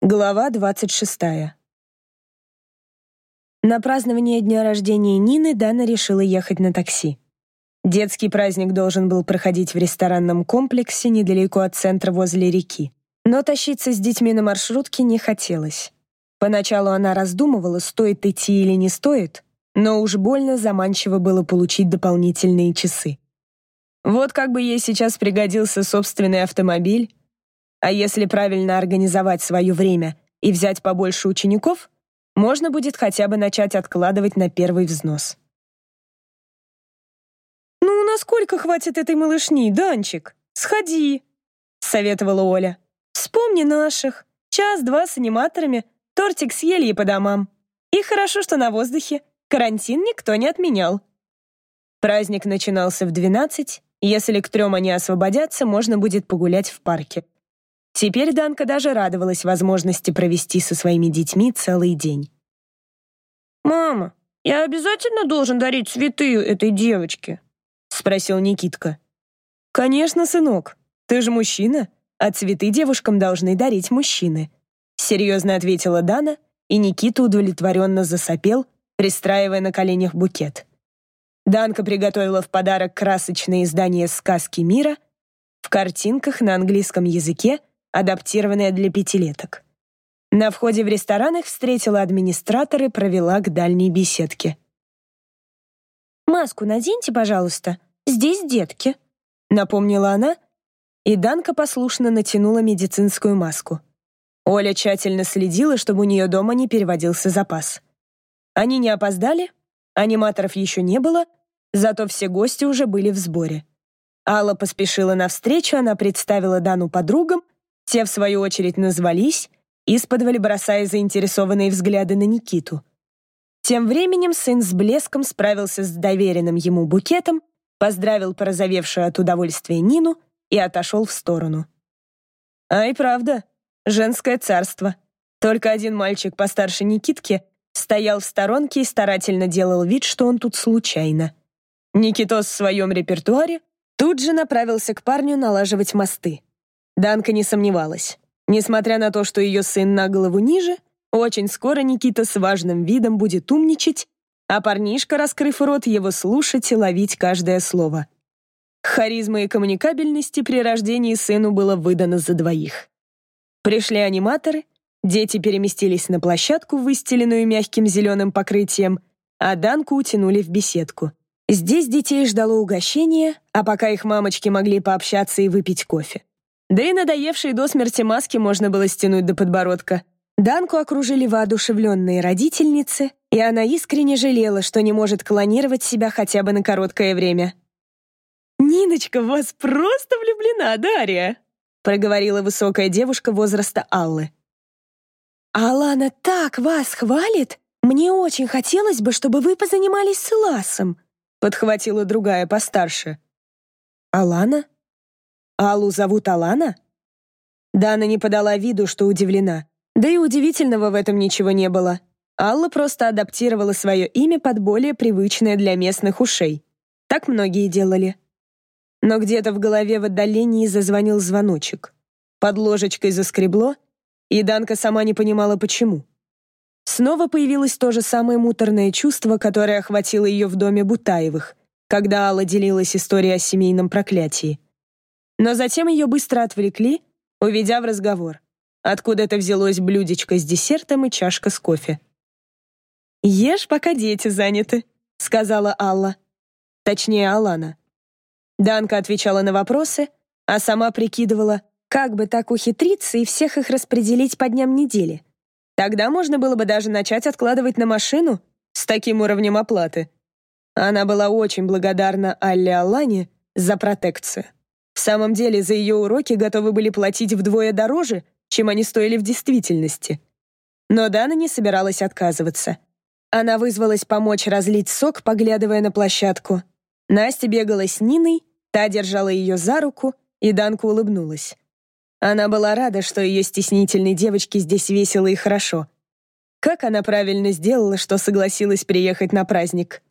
Глава 26. На празднование дня рождения Нины Дана решила ехать на такси. Детский праздник должен был проходить в ресторанном комплексе недалеко от центра возле реки. Но тащиться с детьми на маршрутке не хотелось. Поначалу она раздумывала, стоит идти или не стоит, но уж больно заманчиво было получить дополнительные часы. Вот как бы ей сейчас пригодился собственный автомобиль, а если правильно организовать свое время и взять побольше учеников, можно будет хотя бы начать откладывать на первый взнос. «Ну, насколько хватит этой малышни, Данчик? Сходи!» — советовала Оля. «Вспомни наших. Час-два с аниматорами, тортик съели и по домам. И хорошо, что на воздухе. Карантин никто не отменял». Праздник начинался в 12, если к трем они освободятся, можно будет погулять в парке. Теперь Данка даже радовалась возможности провести со своими детьми целый день. «Мама, я обязательно должен дарить цветы этой девочке?» — спросил Никитка. «Конечно, сынок. Ты же мужчина, а цветы девушкам должны дарить мужчины», — серьезно ответила Дана, и Никита удовлетворенно засопел, пристраивая на коленях букет. Данка приготовила в подарок красочное издание «Сказки мира» в картинках на английском языке адаптированная для пятилеток. На входе в ресторан их встретила администратор и провела к дальней беседке. «Маску наденьте, пожалуйста, здесь детки», — напомнила она, и Данка послушно натянула медицинскую маску. Оля тщательно следила, чтобы у нее дома не переводился запас. Они не опоздали, аниматоров еще не было, зато все гости уже были в сборе. Алла поспешила навстречу, она представила Дану подругам — те, в свою очередь, назвались, исподволь бросая заинтересованные взгляды на Никиту. Тем временем сын с блеском справился с доверенным ему букетом, поздравил порозовевшую от удовольствия Нину и отошел в сторону. Ай, правда, женское царство. Только один мальчик постарше Никитки стоял в сторонке и старательно делал вид, что он тут случайно. Никитос в своем репертуаре тут же направился к парню налаживать мосты. Данка не сомневалась. Несмотря на то, что ее сын на голову ниже, очень скоро Никита с важным видом будет умничать, а парнишка, раскрыв рот, его слушать и ловить каждое слово. Харизмы и коммуникабельности при рождении сыну было выдано за двоих. Пришли аниматоры, дети переместились на площадку, выстеленную мягким зеленым покрытием, а Данку утянули в беседку. Здесь детей ждало угощение, а пока их мамочки могли пообщаться и выпить кофе. Да и надоевшие до смерти маски можно было стянуть до подбородка. Данку окружили воодушевленные родительницы, и она искренне жалела, что не может клонировать себя хотя бы на короткое время. «Ниночка вас просто влюблена, Дарья!» проговорила высокая девушка возраста Аллы. «Алана так вас хвалит! Мне очень хотелось бы, чтобы вы позанимались с Ласом!» подхватила другая постарше. «Алана?» Аллу зовут Алана? Дана не подала виду, что удивлена. Да и удивительного в этом ничего не было. Алла просто адаптировала свое имя под более привычное для местных ушей. Так многие делали. Но где-то в голове в отдалении зазвонил звоночек. Под ложечкой заскребло, и Данка сама не понимала, почему. Снова появилось то же самое муторное чувство, которое охватило ее в доме Бутаевых, когда Алла делилась историей о семейном проклятии. Но затем ее быстро отвлекли, уведя в разговор. Откуда-то взялось блюдечко с десертом и чашка с кофе. «Ешь, пока дети заняты», — сказала Алла. Точнее, Алана. Данка отвечала на вопросы, а сама прикидывала, как бы так ухитриться и всех их распределить по дням недели. Тогда можно было бы даже начать откладывать на машину с таким уровнем оплаты. Она была очень благодарна Алле Аллане за протекцию. В самом деле, за ее уроки готовы были платить вдвое дороже, чем они стоили в действительности. Но Дана не собиралась отказываться. Она вызвалась помочь разлить сок, поглядывая на площадку. Настя бегала с Ниной, та держала ее за руку, и Данка улыбнулась. Она была рада, что ее стеснительной девочке здесь весело и хорошо. Как она правильно сделала, что согласилась приехать на праздник.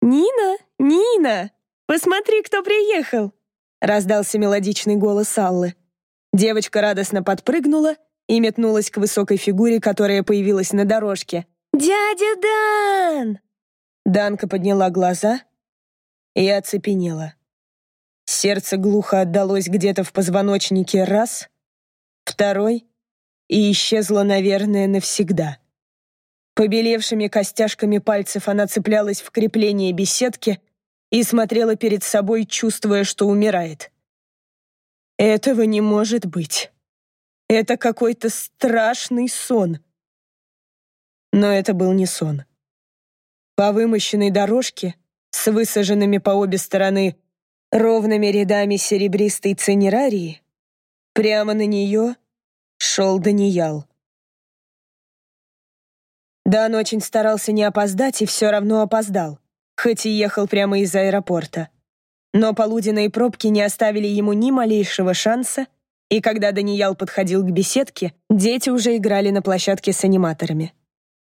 «Нина! Нина!» «Посмотри, кто приехал!» — раздался мелодичный голос Аллы. Девочка радостно подпрыгнула и метнулась к высокой фигуре, которая появилась на дорожке. «Дядя Дан!» Данка подняла глаза и оцепенела. Сердце глухо отдалось где-то в позвоночнике раз, второй и исчезло, наверное, навсегда. Побелевшими костяшками пальцев она цеплялась в крепление беседки и смотрела перед собой, чувствуя, что умирает. Этого не может быть. Это какой-то страшный сон. Но это был не сон. По вымощенной дорожке, с высаженными по обе стороны ровными рядами серебристой цинерарии, прямо на нее шел Даниял. Дан очень старался не опоздать и все равно опоздал, хоть и ехал прямо из аэропорта. Но полуденные пробки не оставили ему ни малейшего шанса, и когда Даниял подходил к беседке, дети уже играли на площадке с аниматорами.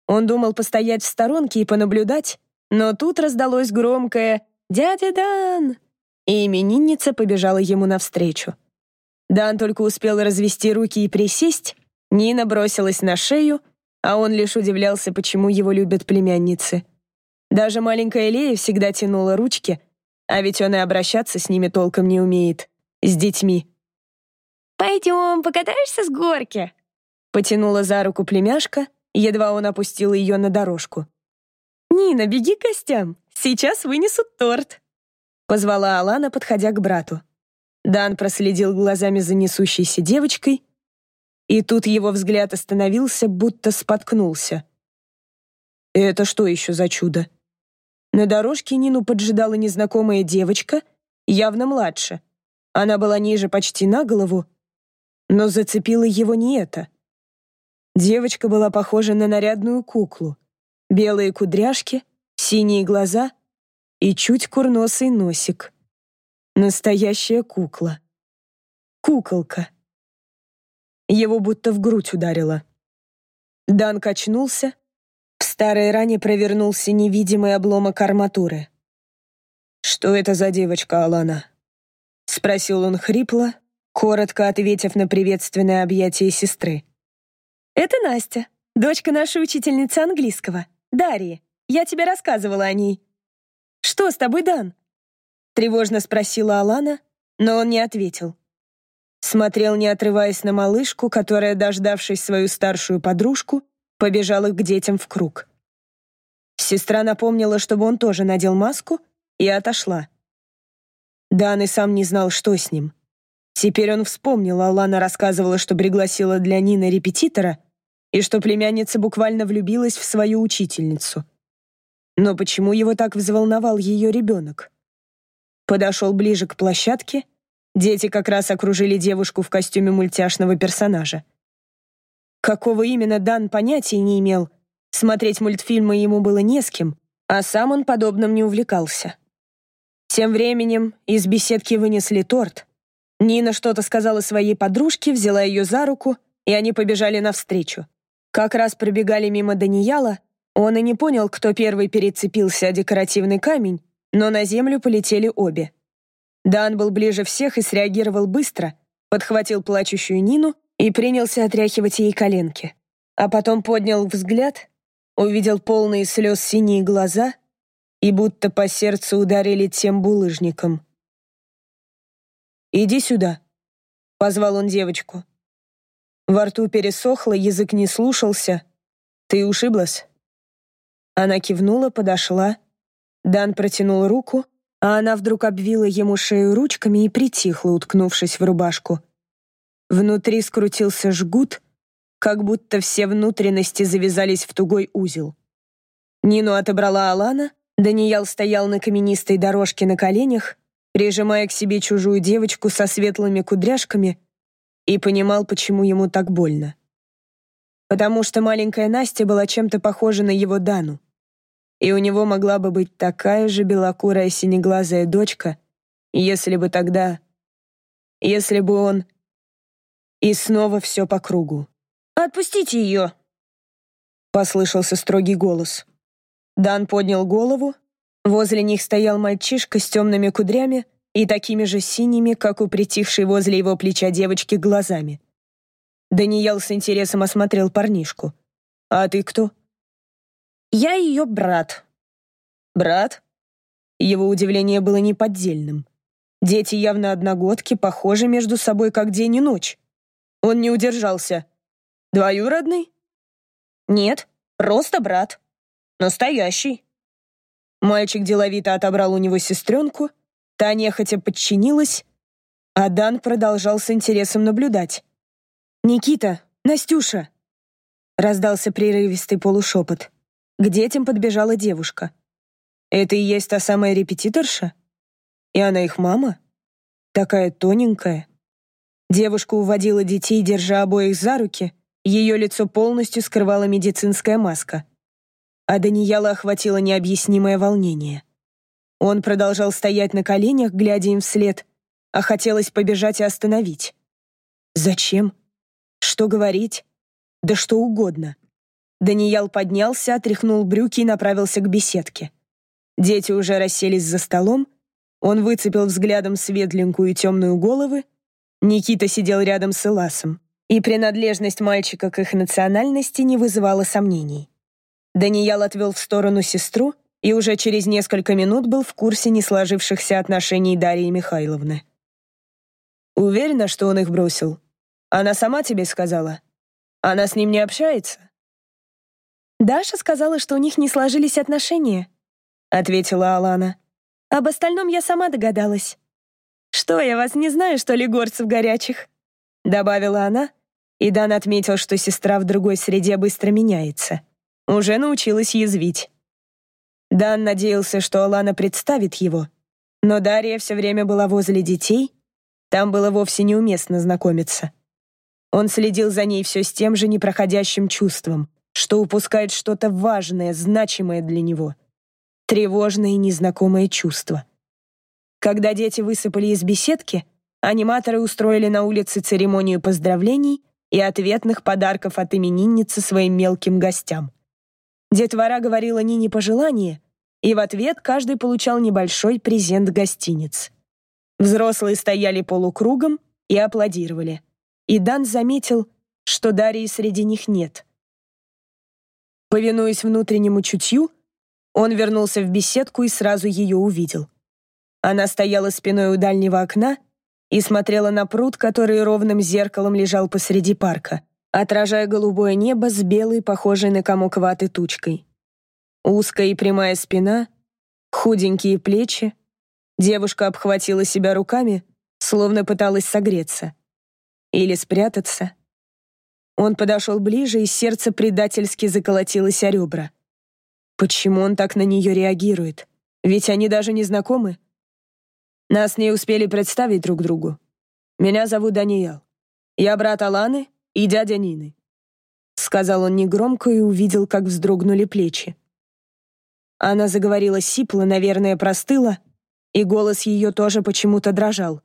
Он думал постоять в сторонке и понаблюдать, но тут раздалось громкое «Дядя Дан!» и именинница побежала ему навстречу. Дан только успел развести руки и присесть, Нина бросилась на шею, а он лишь удивлялся, почему его любят племянницы. Даже маленькая Лея всегда тянула ручки, а ведь он и обращаться с ними толком не умеет, с детьми. «Пойдем, покатаешься с горки?» Потянула за руку племяшка, едва он опустил ее на дорожку. «Нина, беги к гостям, сейчас вынесут торт», позвала Алана, подходя к брату. Дан проследил глазами за несущейся девочкой, и тут его взгляд остановился, будто споткнулся. Это что еще за чудо? На дорожке Нину поджидала незнакомая девочка, явно младше. Она была ниже почти на голову, но зацепило его не это. Девочка была похожа на нарядную куклу. Белые кудряшки, синие глаза и чуть курносый носик. Настоящая кукла. Куколка. Его будто в грудь ударило. Дан качнулся. Старой ране провернулся невидимый обломок арматуры. «Что это за девочка, Алана?» — спросил он хрипло, коротко ответив на приветственное объятие сестры. «Это Настя, дочка нашей учительницы английского, Дарьи. Я тебе рассказывала о ней». «Что с тобой, Дан?» Тревожно спросила Алана, но он не ответил. Смотрел, не отрываясь на малышку, которая, дождавшись свою старшую подружку, побежала к детям в круг. Сестра напомнила, чтобы он тоже надел маску, и отошла. Дан и сам не знал, что с ним. Теперь он вспомнил, Алана рассказывала, что пригласила для Нины репетитора и что племянница буквально влюбилась в свою учительницу. Но почему его так взволновал ее ребенок? Подошел ближе к площадке. Дети как раз окружили девушку в костюме мультяшного персонажа. Какого именно Дан понятия не имел. Смотреть мультфильмы ему было не с кем, а сам он подобным не увлекался. Тем временем из беседки вынесли торт. Нина что-то сказала своей подружке, взяла ее за руку, и они побежали навстречу. Как раз пробегали мимо Данияла, он и не понял, кто первый перецепился о декоративный камень, но на землю полетели обе. Дан был ближе всех и среагировал быстро, подхватил плачущую Нину и принялся отряхивать ей коленки. А потом поднял взгляд, увидел полные слез синие глаза и будто по сердцу ударили тем булыжником. «Иди сюда», — позвал он девочку. Во рту пересохло, язык не слушался. «Ты ушиблась?» Она кивнула, подошла Дан протянул руку, а она вдруг обвила ему шею ручками и притихла, уткнувшись в рубашку. Внутри скрутился жгут, как будто все внутренности завязались в тугой узел. Нину отобрала Алана, Даниял стоял на каменистой дорожке на коленях, прижимая к себе чужую девочку со светлыми кудряшками, и понимал, почему ему так больно. Потому что маленькая Настя была чем-то похожа на его Дану и у него могла бы быть такая же белокурая синеглазая дочка, если бы тогда... Если бы он... И снова все по кругу. «Отпустите ее!» Послышался строгий голос. Дан поднял голову. Возле них стоял мальчишка с темными кудрями и такими же синими, как у притихшей возле его плеча девочки, глазами. Даниэл с интересом осмотрел парнишку. «А ты кто?» «Я ее брат». «Брат?» Его удивление было неподдельным. Дети явно одногодки, похожи между собой как день и ночь. Он не удержался. «Двоюродный?» «Нет, просто брат. Настоящий». Мальчик деловито отобрал у него сестренку, та нехотя подчинилась, а Дан продолжал с интересом наблюдать. «Никита, Настюша!» Раздался прерывистый полушепот. К детям подбежала девушка. «Это и есть та самая репетиторша? И она их мама? Такая тоненькая». Девушка уводила детей, держа обоих за руки, ее лицо полностью скрывала медицинская маска. А Даниэла охватило необъяснимое волнение. Он продолжал стоять на коленях, глядя им вслед, а хотелось побежать и остановить. Зачем? Что говорить? Да что угодно. Даниэл поднялся, отряхнул брюки и направился к беседке. Дети уже расселись за столом. Он выцепил взглядом светленькую и темную головы. Никита сидел рядом с Эласом. И принадлежность мальчика к их национальности не вызывала сомнений. Даниэл отвел в сторону сестру и уже через несколько минут был в курсе не сложившихся отношений Дарьи Михайловны. Уверена, что он их бросил? Она сама тебе сказала? Она с ним не общается?» «Даша сказала, что у них не сложились отношения», — ответила Алана. «Об остальном я сама догадалась». «Что, я вас не знаю, что ли, горцев горячих?» — добавила она, и Дан отметил, что сестра в другой среде быстро меняется. Уже научилась язвить. Дан надеялся, что Алана представит его, но Дарья все время была возле детей, там было вовсе неуместно знакомиться. Он следил за ней все с тем же непроходящим чувством, что упускает что-то важное, значимое для него. Тревожное и незнакомое чувство. Когда дети высыпали из беседки, аниматоры устроили на улице церемонию поздравлений и ответных подарков от именинницы своим мелким гостям. Детвора говорила Нине пожелания, и в ответ каждый получал небольшой презент гостиниц. Взрослые стояли полукругом и аплодировали и Дан заметил, что Дарьи среди них нет. Повинуясь внутреннему чутью, он вернулся в беседку и сразу ее увидел. Она стояла спиной у дальнего окна и смотрела на пруд, который ровным зеркалом лежал посреди парка, отражая голубое небо с белой, похожей на комок ваты тучкой. Узкая и прямая спина, худенькие плечи. Девушка обхватила себя руками, словно пыталась согреться. Или спрятаться? Он подошел ближе, и сердце предательски заколотилось о ребра. Почему он так на нее реагирует? Ведь они даже не знакомы. Нас не успели представить друг другу. Меня зовут Даниэл. Я брат Аланы и дядя Нины. Сказал он негромко и увидел, как вздрогнули плечи. Она заговорила сипло, наверное, простыла, и голос ее тоже почему-то дрожал.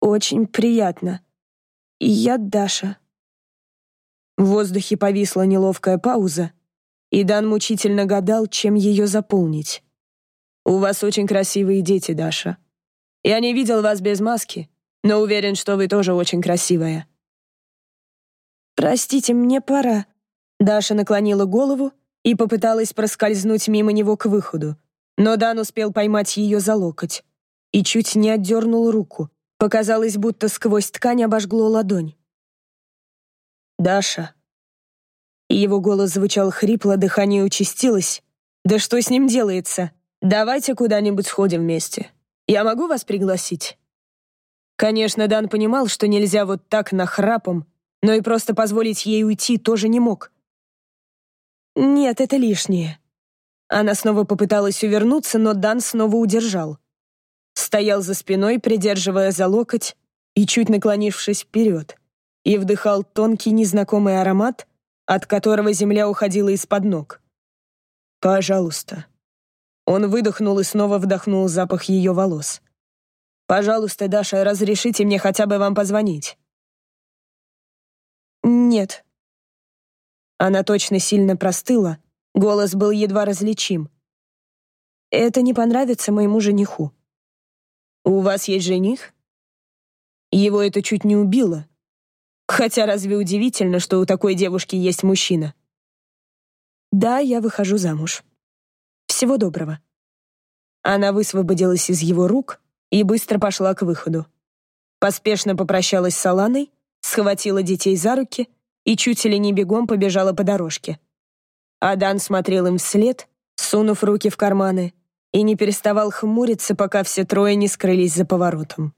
«Очень приятно», и я Даша». В воздухе повисла неловкая пауза, и Дан мучительно гадал, чем ее заполнить. «У вас очень красивые дети, Даша. Я не видел вас без маски, но уверен, что вы тоже очень красивая». «Простите, мне пора». Даша наклонила голову и попыталась проскользнуть мимо него к выходу, но Дан успел поймать ее за локоть и чуть не отдернул руку. Показалось, будто сквозь ткань обожгло ладонь. «Даша». Его голос звучал хрипло, дыхание участилось. «Да что с ним делается? Давайте куда-нибудь сходим вместе. Я могу вас пригласить?» Конечно, Дан понимал, что нельзя вот так нахрапом, но и просто позволить ей уйти тоже не мог. «Нет, это лишнее». Она снова попыталась увернуться, но Дан снова удержал стоял за спиной, придерживая за локоть и чуть наклонившись вперед, и вдыхал тонкий незнакомый аромат, от которого земля уходила из-под ног. «Пожалуйста». Он выдохнул и снова вдохнул запах ее волос. «Пожалуйста, Даша, разрешите мне хотя бы вам позвонить?» «Нет». Она точно сильно простыла, голос был едва различим. «Это не понравится моему жениху». «У вас есть жених?» Его это чуть не убило. Хотя разве удивительно, что у такой девушки есть мужчина? Да, я выхожу замуж. Всего доброго. Она высвободилась из его рук и быстро пошла к выходу. Поспешно попрощалась с Аланой, схватила детей за руки и чуть ли не бегом побежала по дорожке. Адан смотрел им вслед, сунув руки в карманы, и не переставал хмуриться, пока все трое не скрылись за поворотом.